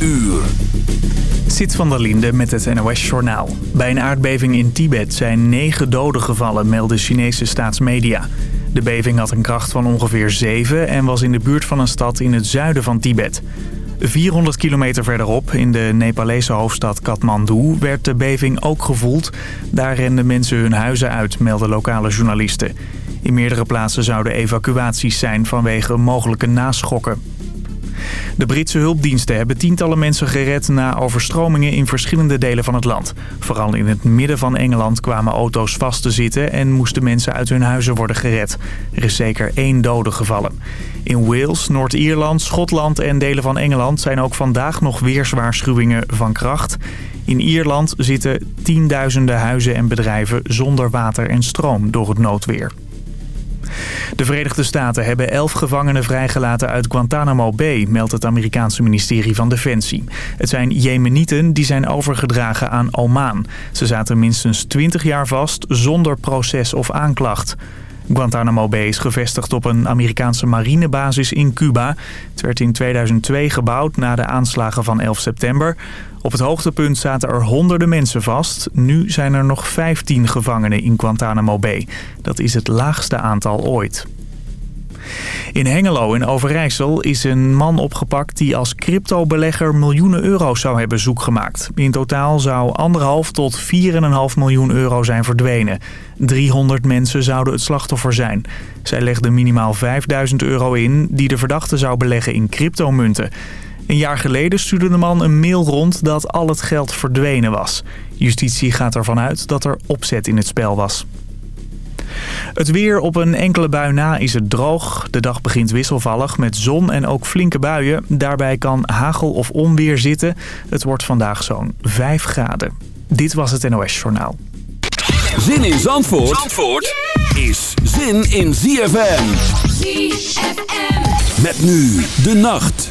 uur. Zit van der Linde met het NOS-journaal. Bij een aardbeving in Tibet zijn negen doden gevallen, melden Chinese staatsmedia. De beving had een kracht van ongeveer 7 en was in de buurt van een stad in het zuiden van Tibet. 400 kilometer verderop, in de Nepalese hoofdstad Kathmandu, werd de beving ook gevoeld. Daar renden mensen hun huizen uit, melden lokale journalisten. In meerdere plaatsen zouden evacuaties zijn vanwege mogelijke naschokken. De Britse hulpdiensten hebben tientallen mensen gered na overstromingen in verschillende delen van het land. Vooral in het midden van Engeland kwamen auto's vast te zitten en moesten mensen uit hun huizen worden gered. Er is zeker één dode gevallen. In Wales, Noord-Ierland, Schotland en delen van Engeland zijn ook vandaag nog weerswaarschuwingen van kracht. In Ierland zitten tienduizenden huizen en bedrijven zonder water en stroom door het noodweer. De Verenigde Staten hebben elf gevangenen vrijgelaten uit Guantanamo Bay, meldt het Amerikaanse ministerie van Defensie. Het zijn Jemenieten die zijn overgedragen aan Oman. Ze zaten minstens 20 jaar vast zonder proces of aanklacht. Guantanamo Bay is gevestigd op een Amerikaanse marinebasis in Cuba. Het werd in 2002 gebouwd na de aanslagen van 11 september. Op het hoogtepunt zaten er honderden mensen vast. Nu zijn er nog 15 gevangenen in Guantanamo Bay. Dat is het laagste aantal ooit. In Hengelo in Overijssel is een man opgepakt die als cryptobelegger miljoenen euro's zou hebben zoekgemaakt. In totaal zou anderhalf tot 4,5 miljoen euro zijn verdwenen. 300 mensen zouden het slachtoffer zijn. Zij legden minimaal 5000 euro in die de verdachte zou beleggen in cryptomunten. Een jaar geleden stuurde de man een mail rond dat al het geld verdwenen was. Justitie gaat ervan uit dat er opzet in het spel was. Het weer op een enkele bui na is het droog. De dag begint wisselvallig met zon en ook flinke buien. Daarbij kan hagel of onweer zitten. Het wordt vandaag zo'n 5 graden. Dit was het NOS Journaal. Zin in Zandvoort, Zandvoort is zin in ZFM. ZFM. Met nu de nacht.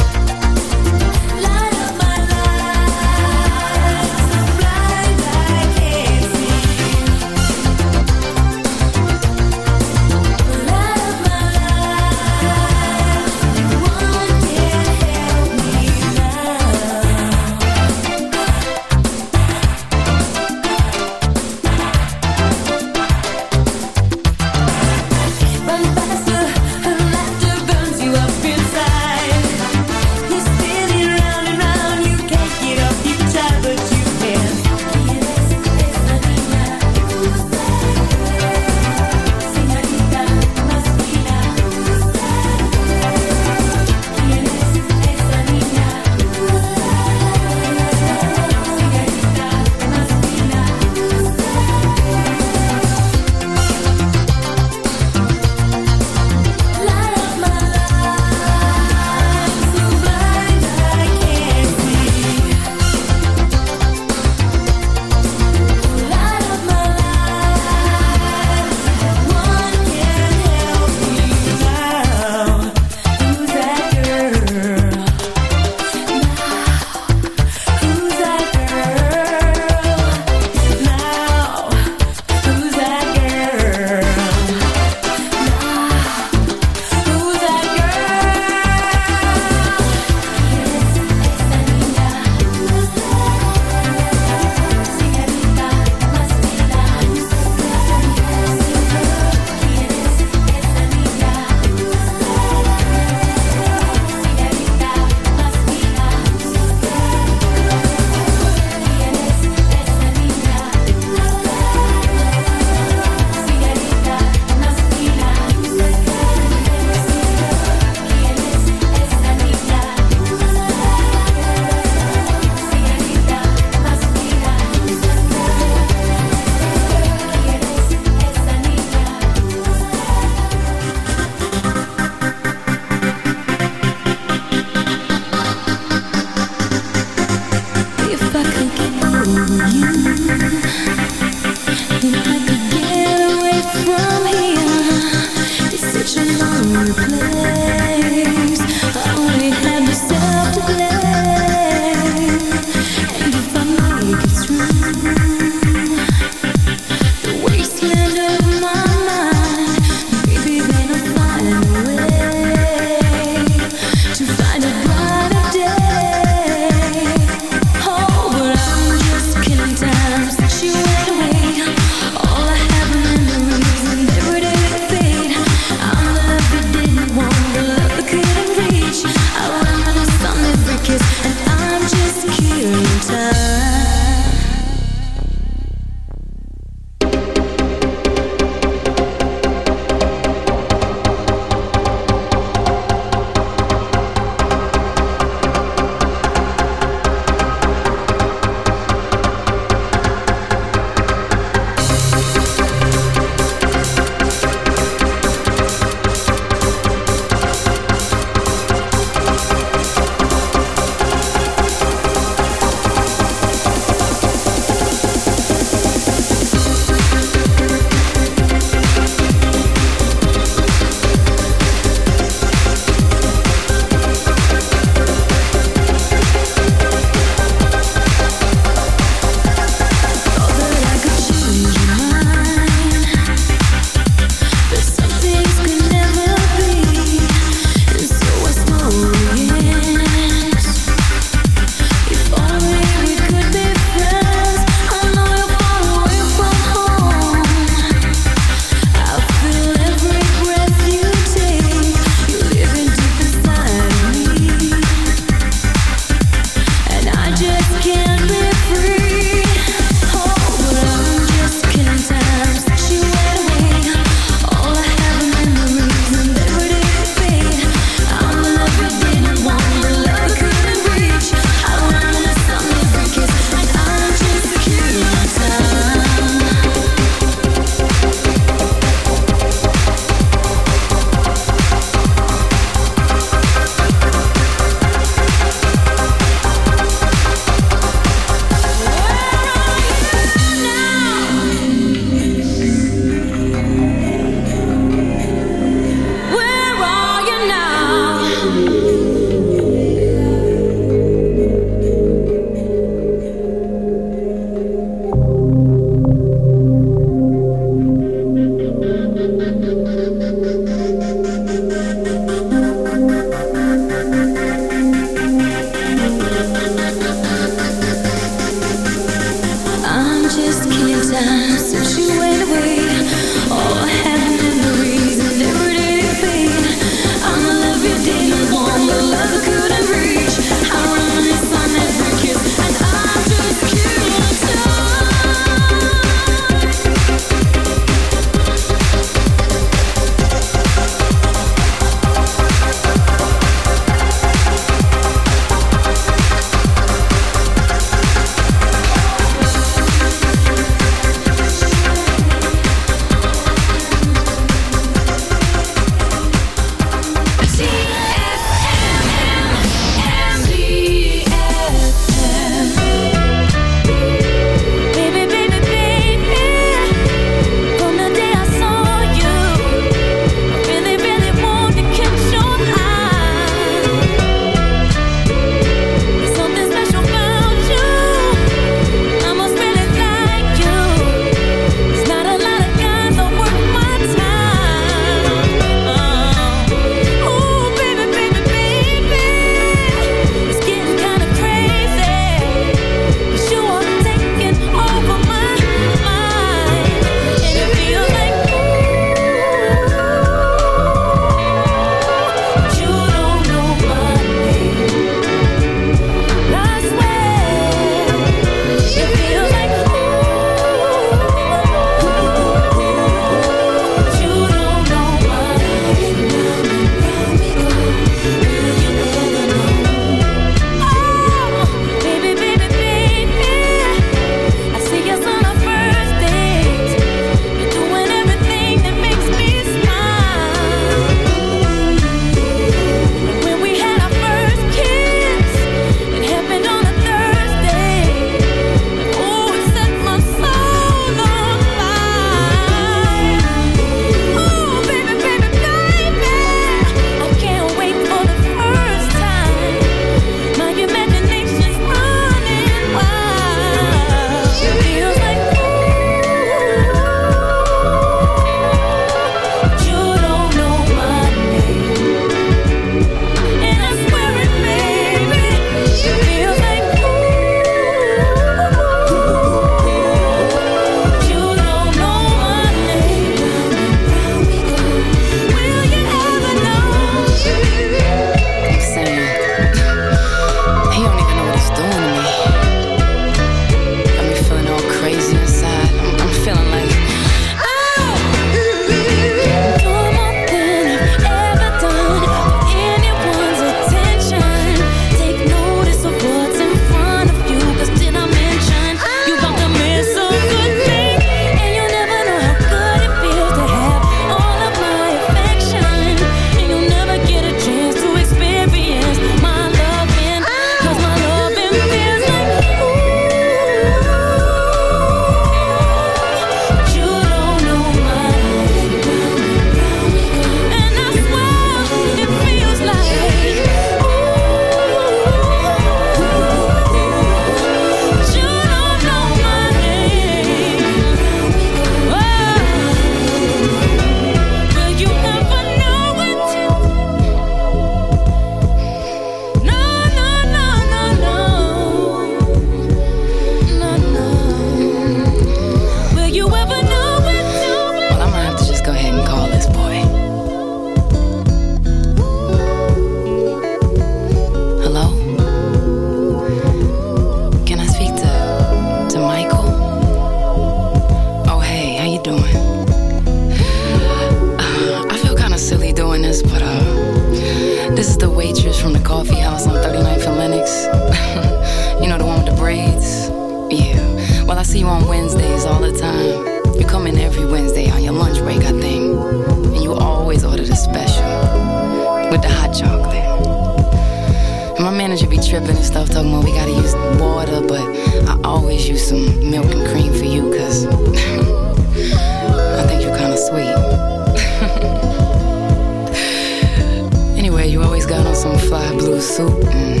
tripping and stuff, talking about we gotta use water, but I always use some milk and cream for you, cause I think you're kinda sweet. anyway, you always got on some fly blue suit, and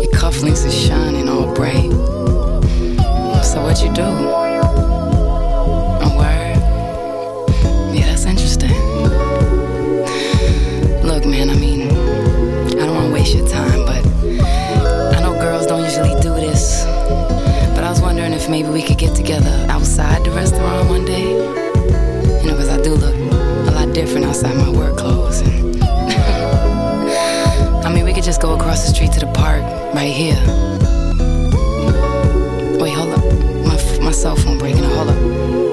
your cufflinks are shining all bright. So, what you do? outside my work clothes. And I mean, we could just go across the street to the park right here. Wait, hold up. My, my cell phone breaking. Hold up.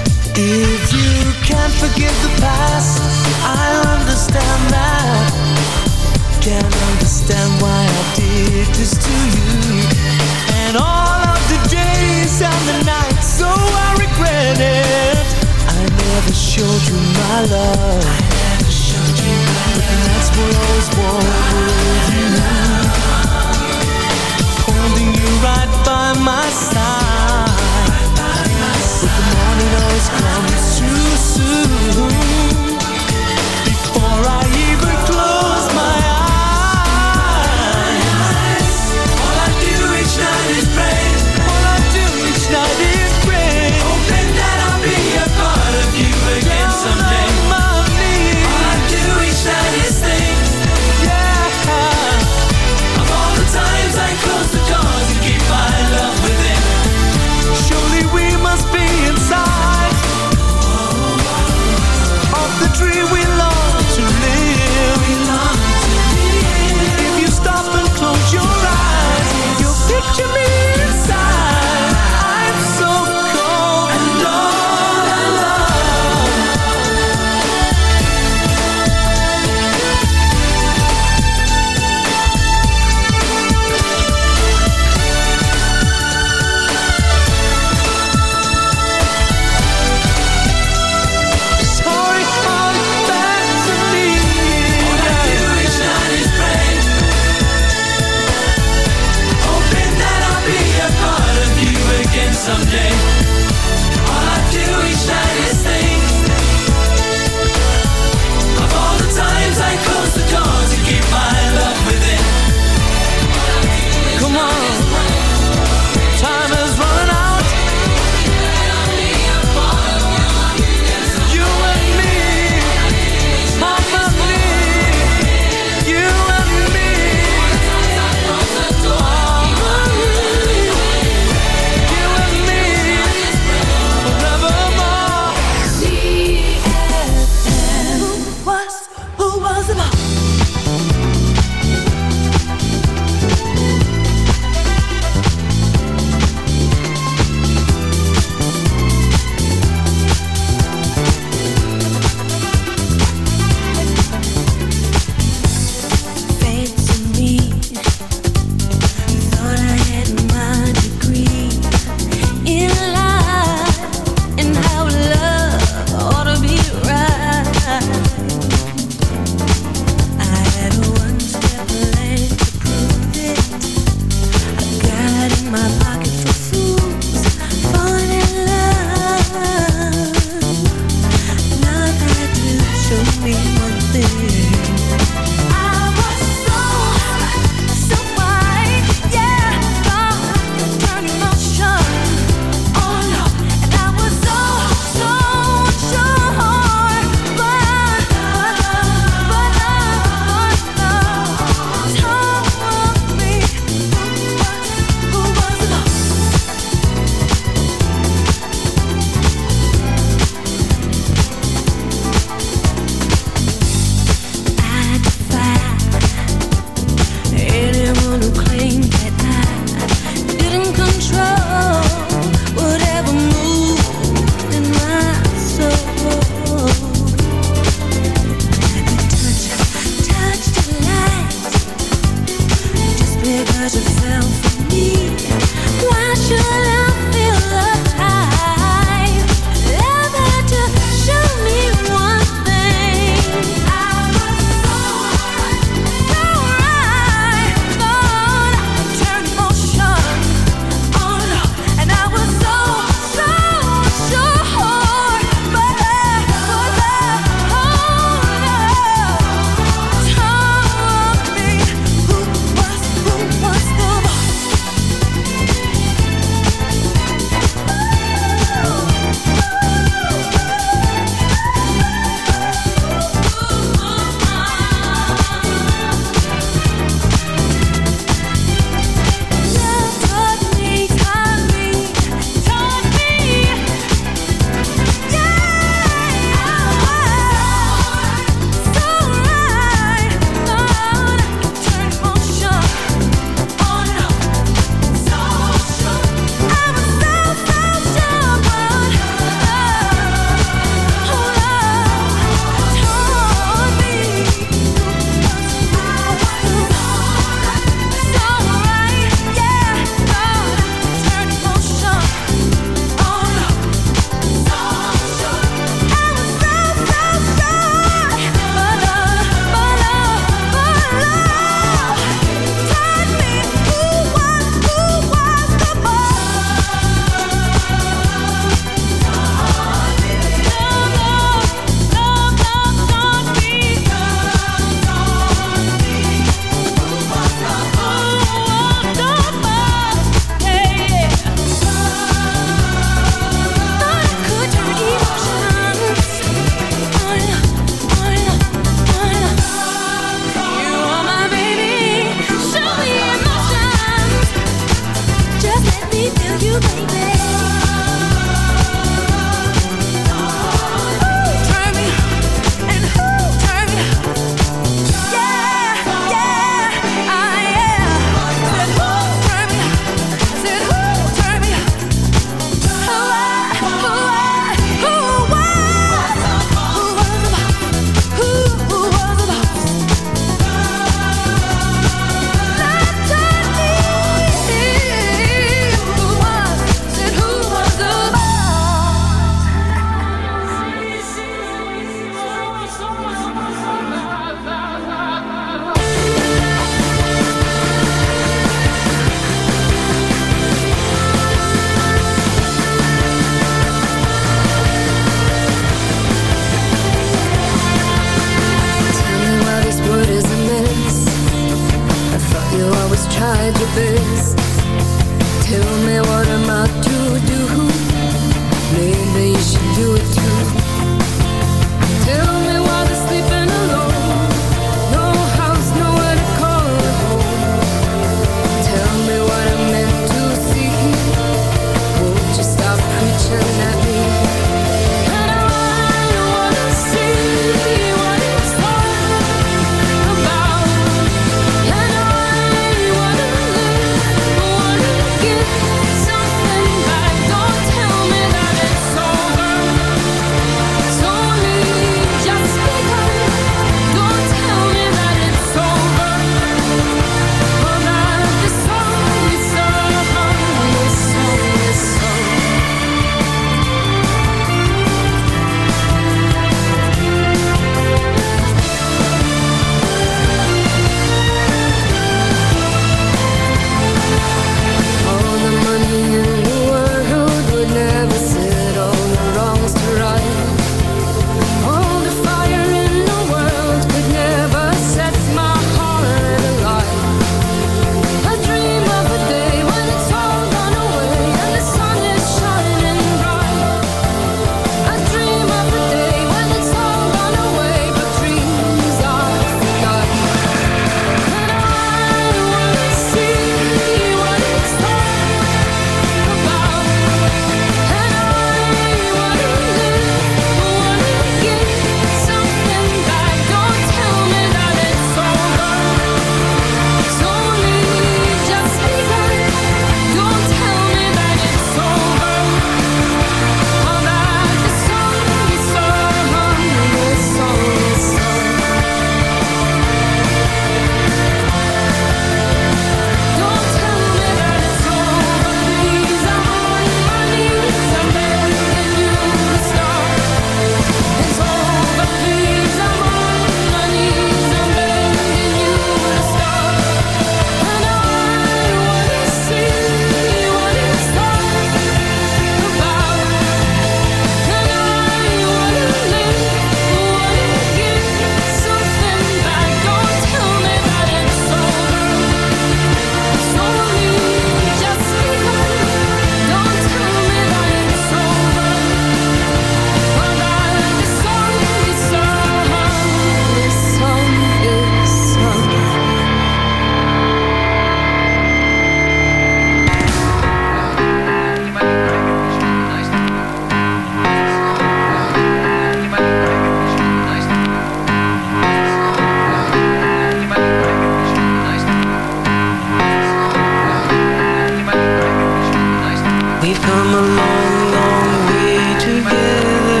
come a long, long way together.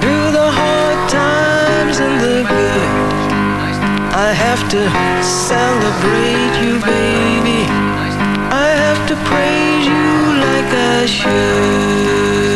Through the hard times and the good I have to celebrate you, baby. I have to praise you like I should.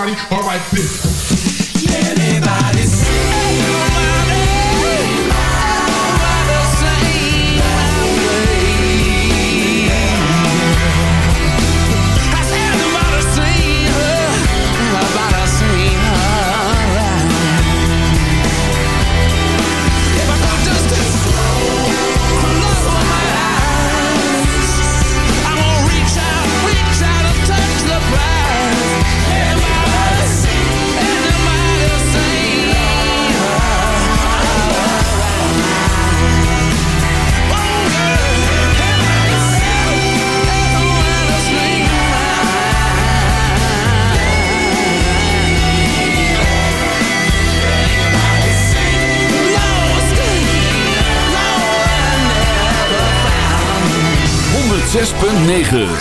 body or. 9.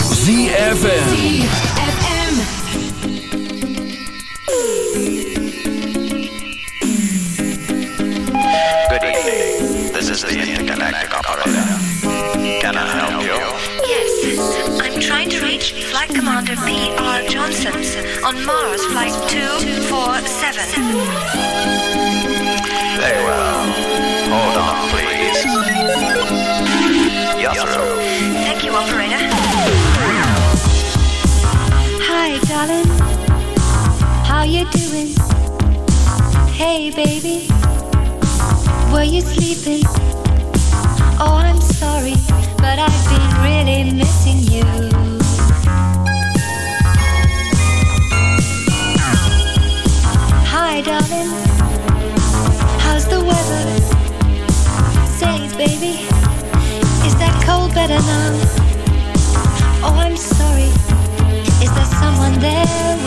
Oh, I'm sorry. Is there someone there?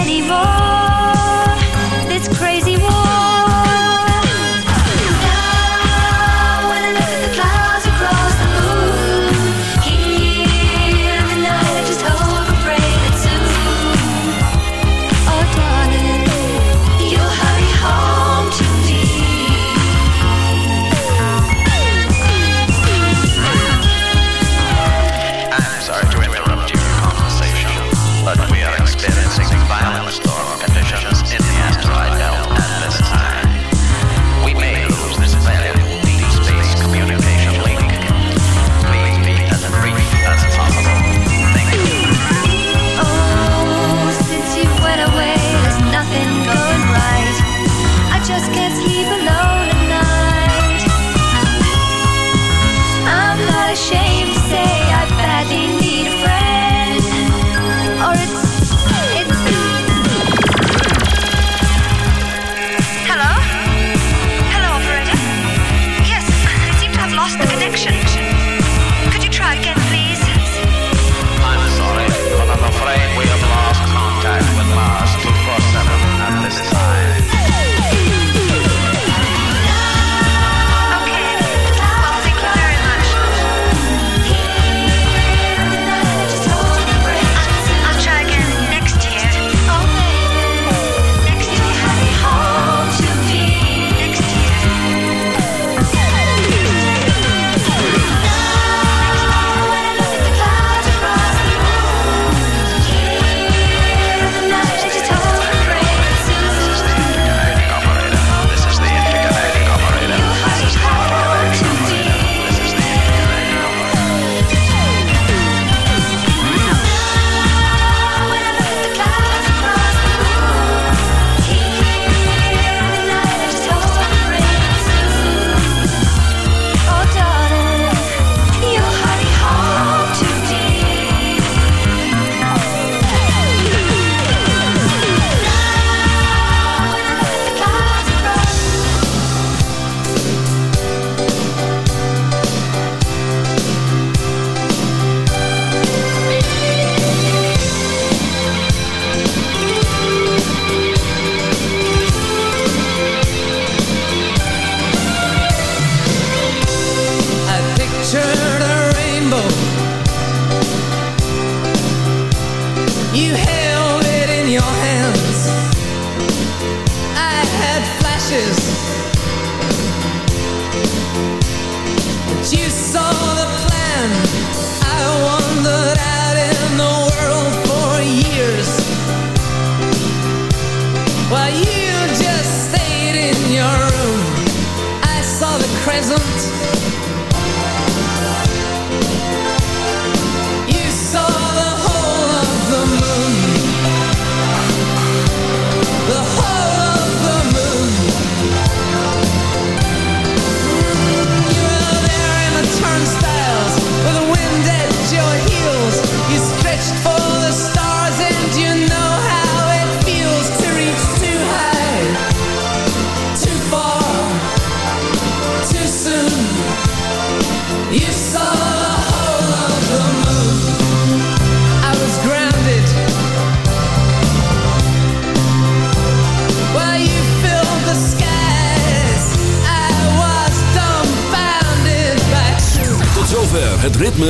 anymore.